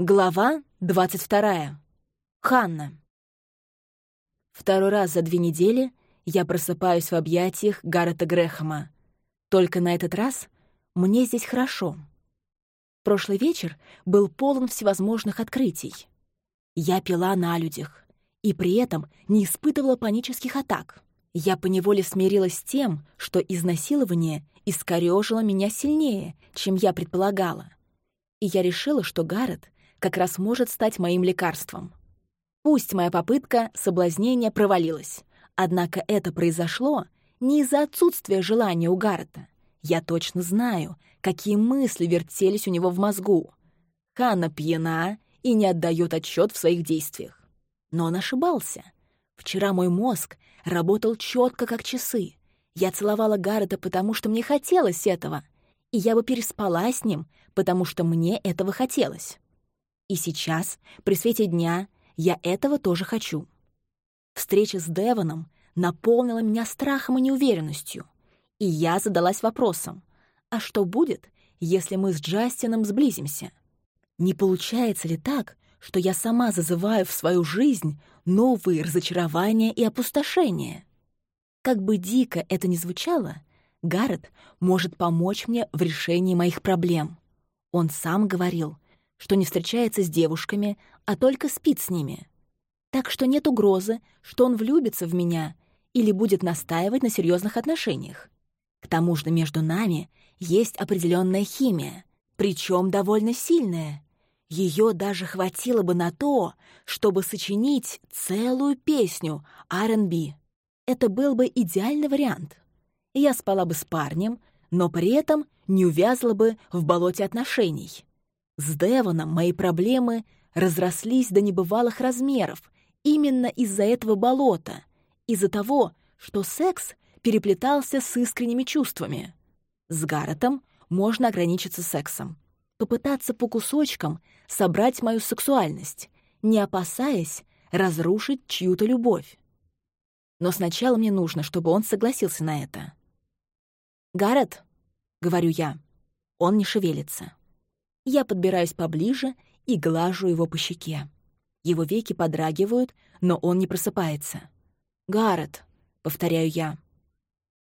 Глава 22. Ханна. Второй раз за две недели я просыпаюсь в объятиях Гаррета Грэхэма. Только на этот раз мне здесь хорошо. Прошлый вечер был полон всевозможных открытий. Я пила на людях и при этом не испытывала панических атак. Я поневоле смирилась с тем, что изнасилование искорёжило меня сильнее, чем я предполагала. И я решила, что Гаррет как раз может стать моим лекарством. Пусть моя попытка соблазнения провалилась, однако это произошло не из-за отсутствия желания у Гаррета. Я точно знаю, какие мысли вертелись у него в мозгу. Ханна пьяна и не отдает отчет в своих действиях. Но он ошибался. Вчера мой мозг работал четко, как часы. Я целовала Гаррета, потому что мне хотелось этого, и я бы переспала с ним, потому что мне этого хотелось. И сейчас, при свете дня, я этого тоже хочу. Встреча с Девоном наполнила меня страхом и неуверенностью, и я задалась вопросом, а что будет, если мы с Джастином сблизимся? Не получается ли так, что я сама зазываю в свою жизнь новые разочарования и опустошения? Как бы дико это ни звучало, Гаррет может помочь мне в решении моих проблем. Он сам говорил — что не встречается с девушками, а только спит с ними. Так что нет угрозы, что он влюбится в меня или будет настаивать на серьезных отношениях. К тому же между нами есть определенная химия, причем довольно сильная. Ее даже хватило бы на то, чтобы сочинить целую песню R&B. Это был бы идеальный вариант. Я спала бы с парнем, но при этом не увязла бы в болоте отношений. С Девоном мои проблемы разрослись до небывалых размеров именно из-за этого болота, из-за того, что секс переплетался с искренними чувствами. С Гарретом можно ограничиться сексом, попытаться по кусочкам собрать мою сексуальность, не опасаясь разрушить чью-то любовь. Но сначала мне нужно, чтобы он согласился на это. «Гаррет», — говорю я, — он не шевелится. Я подбираюсь поближе и глажу его по щеке. Его веки подрагивают, но он не просыпается. «Гаррет», — повторяю я.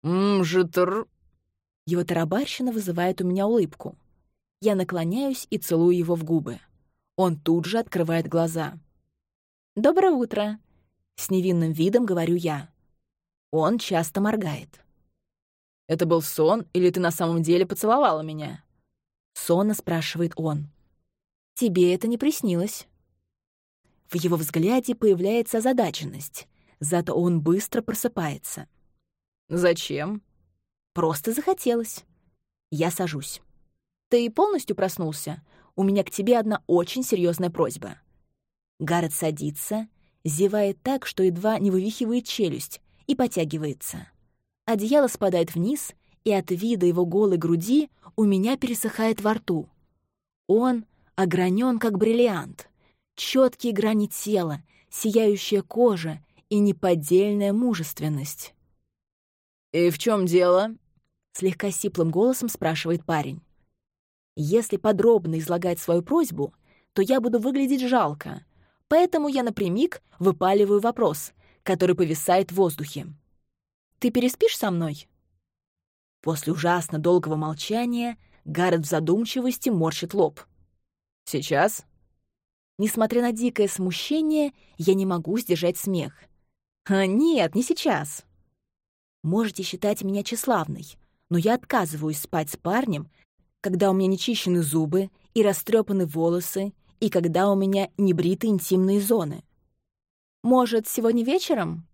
«Мжитр...» Его тарабарщина вызывает у меня улыбку. Я наклоняюсь и целую его в губы. Он тут же открывает глаза. «Доброе утро», — с невинным видом говорю я. Он часто моргает. «Это был сон, или ты на самом деле поцеловала меня?» Сонно спрашивает он. «Тебе это не приснилось?» В его взгляде появляется озадаченность, зато он быстро просыпается. «Зачем?» «Просто захотелось». Я сажусь. «Ты полностью проснулся? У меня к тебе одна очень серьезная просьба». Гаррет садится, зевает так, что едва не вывихивает челюсть, и потягивается. Одеяло спадает вниз, и от вида его голой груди у меня пересыхает во рту. Он огранен, как бриллиант. Четкие грани тела, сияющая кожа и неподдельная мужественность. «И в чем дело?» — слегка сиплым голосом спрашивает парень. «Если подробно излагать свою просьбу, то я буду выглядеть жалко, поэтому я напрямик выпаливаю вопрос, который повисает в воздухе. «Ты переспишь со мной?» После ужасно долгого молчания Гаррет в задумчивости морщит лоб. «Сейчас?» Несмотря на дикое смущение, я не могу сдержать смех. А, «Нет, не сейчас. Можете считать меня тщеславной, но я отказываюсь спать с парнем, когда у меня не чищены зубы и растрепаны волосы, и когда у меня не бриты интимные зоны. Может, сегодня вечером?»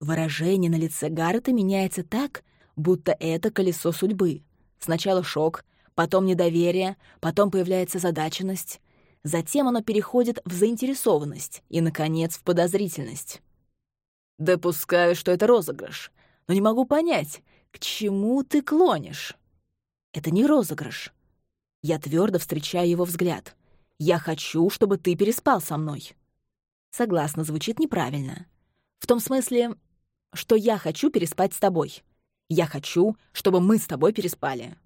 Выражение на лице Гаррета меняется так, будто это колесо судьбы. Сначала шок, потом недоверие, потом появляется задаченность, затем оно переходит в заинтересованность и, наконец, в подозрительность. «Допускаю, что это розыгрыш, но не могу понять, к чему ты клонишь?» «Это не розыгрыш». Я твердо встречаю его взгляд. «Я хочу, чтобы ты переспал со мной». Согласно, звучит неправильно. В том смысле, что я хочу переспать с тобой. Я хочу, чтобы мы с тобой переспали».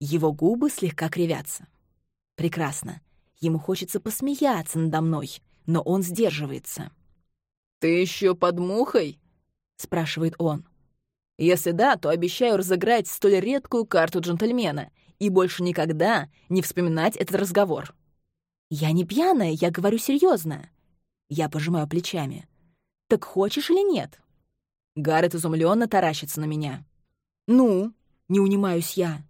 Его губы слегка кривятся. «Прекрасно. Ему хочется посмеяться надо мной, но он сдерживается. «Ты еще под мухой?» — спрашивает он. «Если да, то обещаю разыграть столь редкую карту джентльмена и больше никогда не вспоминать этот разговор». «Я не пьяная, я говорю серьезно. Я пожимаю плечами. «Так хочешь или нет?» Гаррет изумленно таращится на меня. «Ну?» — не унимаюсь я.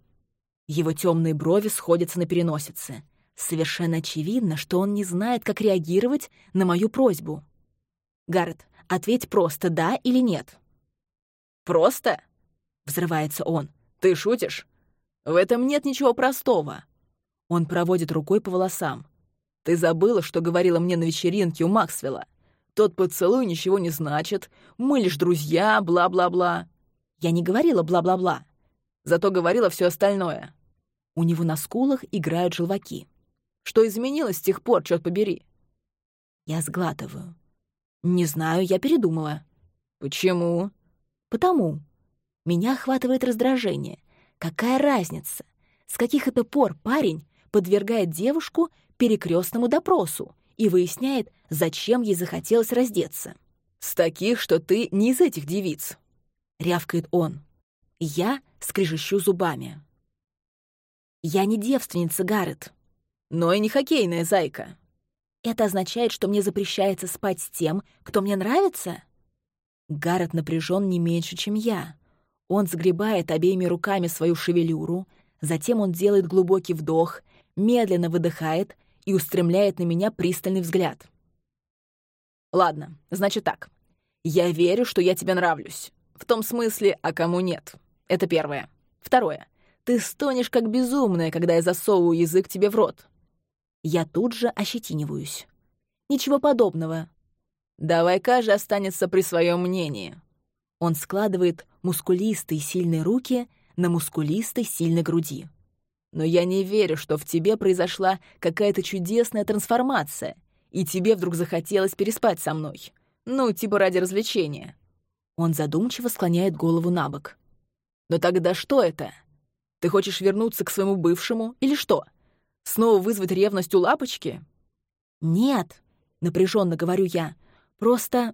Его темные брови сходятся на переносице. Совершенно очевидно, что он не знает, как реагировать на мою просьбу. «Гаррет, ответь просто, да или нет?» «Просто?» — взрывается он. «Ты шутишь? В этом нет ничего простого». Он проводит рукой по волосам. «Ты забыла, что говорила мне на вечеринке у Максвелла? Тот поцелуй ничего не значит. Мы лишь друзья, бла-бла-бла». Я не говорила бла-бла-бла. Зато говорила все остальное. У него на скулах играют желваки. Что изменилось с тех пор, черт побери? Я сглатываю. Не знаю, я передумала. Почему? Потому. Меня охватывает раздражение. Какая разница? С каких это пор парень подвергает девушку перекрестному допросу и выясняет, зачем ей захотелось раздеться? С таких, что ты не из этих девиц. Рявкает он. Я скрежещу зубами. Я не девственница, Гаррет но и не хоккейная зайка. Это означает, что мне запрещается спать с тем, кто мне нравится? Гаррет напряжен не меньше, чем я. Он сгребает обеими руками свою шевелюру, затем он делает глубокий вдох, медленно выдыхает и устремляет на меня пристальный взгляд. «Ладно, значит так. Я верю, что я тебе нравлюсь. В том смысле, а кому нет. Это первое. Второе. Ты стонешь как безумная, когда я засовываю язык тебе в рот. Я тут же ощетиниваюсь. Ничего подобного. Давай каждый останется при своем мнении. Он складывает мускулистые сильные руки на мускулистой сильной груди. Но я не верю, что в тебе произошла какая-то чудесная трансформация, и тебе вдруг захотелось переспать со мной. Ну, типа ради развлечения. Он задумчиво склоняет голову на бок. Но тогда что это? Ты хочешь вернуться к своему бывшему или что? Снова вызвать ревность у лапочки? Нет, напряженно говорю я. Просто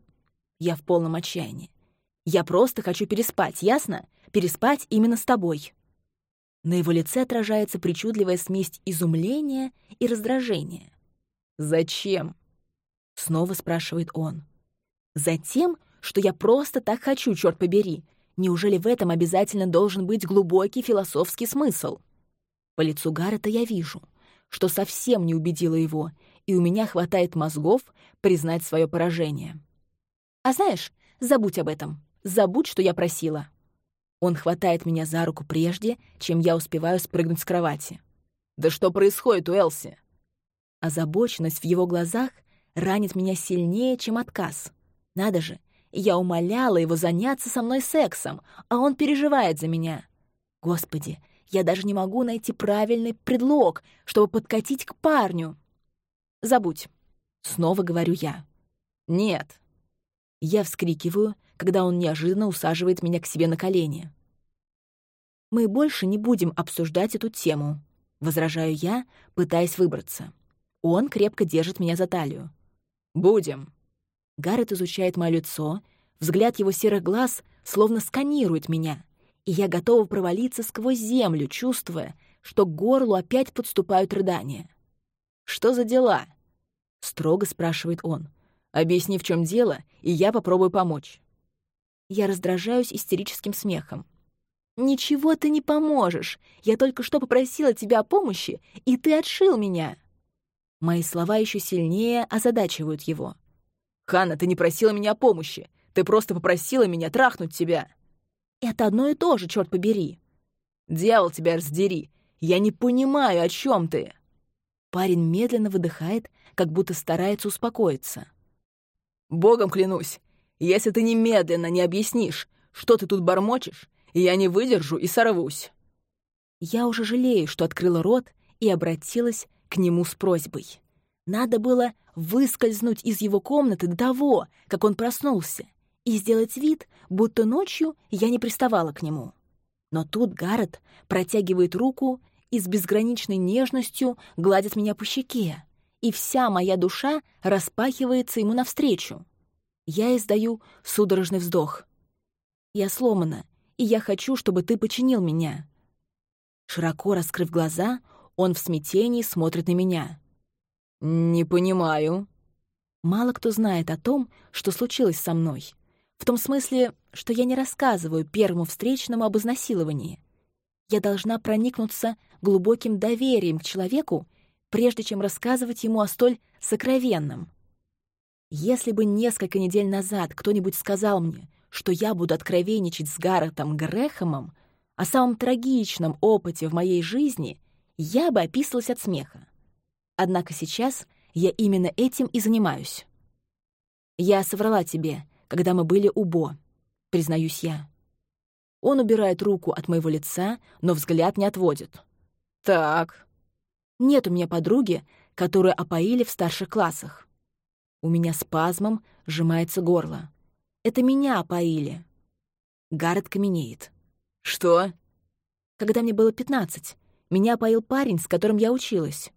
я в полном отчаянии. Я просто хочу переспать, ясно? Переспать именно с тобой. На его лице отражается причудливая смесь изумления и раздражения. «Зачем?» — снова спрашивает он. «Затем, что я просто так хочу, черт побери. Неужели в этом обязательно должен быть глубокий философский смысл?» По лицу Гаррета я вижу — что совсем не убедило его, и у меня хватает мозгов признать свое поражение. «А знаешь, забудь об этом. Забудь, что я просила». Он хватает меня за руку прежде, чем я успеваю спрыгнуть с кровати. «Да что происходит у Элси?» Озабоченность в его глазах ранит меня сильнее, чем отказ. Надо же, я умоляла его заняться со мной сексом, а он переживает за меня. Господи, я даже не могу найти правильный предлог, чтобы подкатить к парню. Забудь. Снова говорю я. Нет. Я вскрикиваю, когда он неожиданно усаживает меня к себе на колени. Мы больше не будем обсуждать эту тему, возражаю я, пытаясь выбраться. Он крепко держит меня за талию. «Будем». Гаррет изучает мое лицо, взгляд его серых глаз словно сканирует меня и я готова провалиться сквозь землю, чувствуя, что к горлу опять подступают рыдания. «Что за дела?» — строго спрашивает он. «Объясни, в чем дело, и я попробую помочь». Я раздражаюсь истерическим смехом. «Ничего ты не поможешь. Я только что попросила тебя о помощи, и ты отшил меня». Мои слова еще сильнее озадачивают его. «Ханна, ты не просила меня о помощи. Ты просто попросила меня трахнуть тебя». Это одно и то же, черт побери. Дьявол тебя раздери. Я не понимаю, о чем ты. Парень медленно выдыхает, как будто старается успокоиться. Богом клянусь, если ты немедленно не объяснишь, что ты тут бормочешь, я не выдержу и сорвусь. Я уже жалею, что открыла рот и обратилась к нему с просьбой. Надо было выскользнуть из его комнаты до того, как он проснулся, и сделать вид, будто ночью я не приставала к нему. Но тут Гаррет протягивает руку и с безграничной нежностью гладит меня по щеке, и вся моя душа распахивается ему навстречу. Я издаю судорожный вздох. Я сломана, и я хочу, чтобы ты починил меня. Широко раскрыв глаза, он в смятении смотрит на меня. «Не понимаю». Мало кто знает о том, что случилось со мной. В том смысле, что я не рассказываю первому встречному об изнасиловании. Я должна проникнуться глубоким доверием к человеку, прежде чем рассказывать ему о столь сокровенном. Если бы несколько недель назад кто-нибудь сказал мне, что я буду откровенничать с Гарретом Грэхэмом о самом трагичном опыте в моей жизни, я бы описалась от смеха. Однако сейчас я именно этим и занимаюсь. Я соврала тебе, когда мы были у Бо, признаюсь я. Он убирает руку от моего лица, но взгляд не отводит. «Так». Нет у меня подруги, которую опоили в старших классах. У меня спазмом сжимается горло. Это меня опоили. Гаррет каменеет. «Что?» Когда мне было пятнадцать, меня опоил парень, с которым я училась.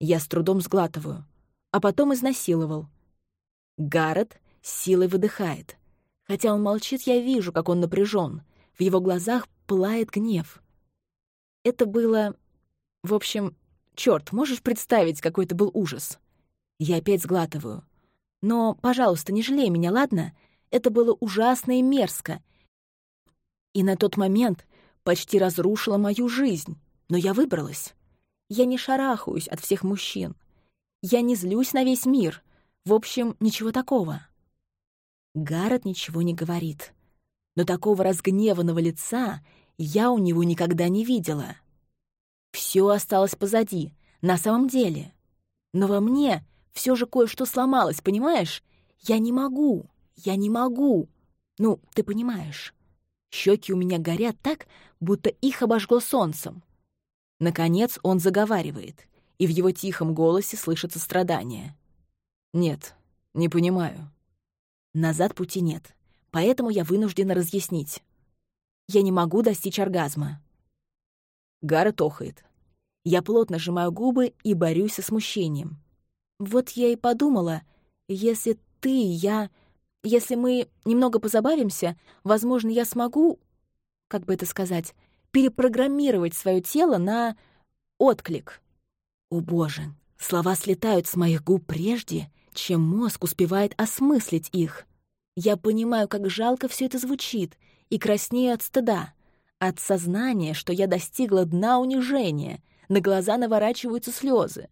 Я с трудом сглатываю, а потом изнасиловал. Гаррет силой выдыхает. Хотя он молчит, я вижу, как он напряжен. В его глазах пылает гнев. Это было... В общем, черт, можешь представить, какой это был ужас? Я опять сглатываю. Но, пожалуйста, не жалей меня, ладно? Это было ужасно и мерзко. И на тот момент почти разрушило мою жизнь. Но я выбралась. Я не шарахаюсь от всех мужчин. Я не злюсь на весь мир. В общем, ничего такого. Гаррет ничего не говорит. Но такого разгневанного лица я у него никогда не видела. Все осталось позади, на самом деле. Но во мне все же кое-что сломалось, понимаешь? Я не могу, я не могу. Ну, ты понимаешь. Щеки у меня горят так, будто их обожгло солнцем. Наконец он заговаривает, и в его тихом голосе слышится страдание. «Нет, не понимаю». Назад пути нет, поэтому я вынуждена разъяснить. Я не могу достичь оргазма. Гара тохает. Я плотно сжимаю губы и борюсь со смущением. Вот я и подумала, если ты и я... Если мы немного позабавимся, возможно, я смогу, как бы это сказать, перепрограммировать свое тело на отклик. О боже, слова слетают с моих губ прежде, чем мозг успевает осмыслить их. Я понимаю, как жалко все это звучит, и краснею от стыда, от сознания, что я достигла дна унижения, на глаза наворачиваются слезы.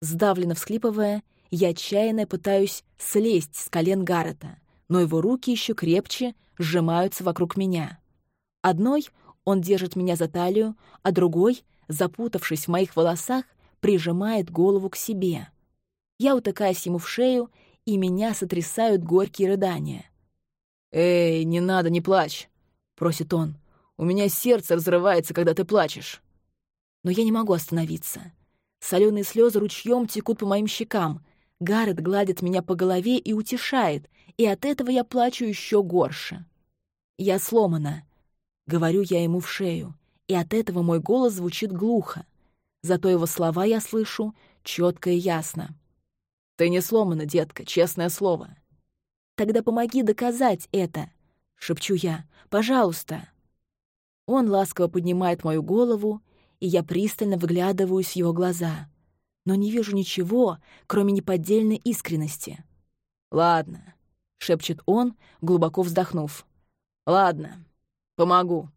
Сдавленно всхлипывая, я отчаянно пытаюсь слезть с колен Гаррета, но его руки еще крепче сжимаются вокруг меня. Одной он держит меня за талию, а другой, запутавшись в моих волосах, прижимает голову к себе. Я утыкаюсь ему в шею, и меня сотрясают горькие рыдания. «Эй, не надо, не плачь!» — просит он. «У меня сердце разрывается, когда ты плачешь». Но я не могу остановиться. Соленые слезы ручьем текут по моим щекам. Гаррет гладит меня по голове и утешает, и от этого я плачу еще горше. Я сломана, Говорю я ему в шею, и от этого мой голос звучит глухо. Зато его слова я слышу четко и ясно. «Ты не сломана, детка, честное слово». «Тогда помоги доказать это», — шепчу я. «Пожалуйста». Он ласково поднимает мою голову, и я пристально выглядываюсь в его глаза, но не вижу ничего, кроме неподдельной искренности. «Ладно», — шепчет он, глубоко вздохнув. «Ладно, Помогу.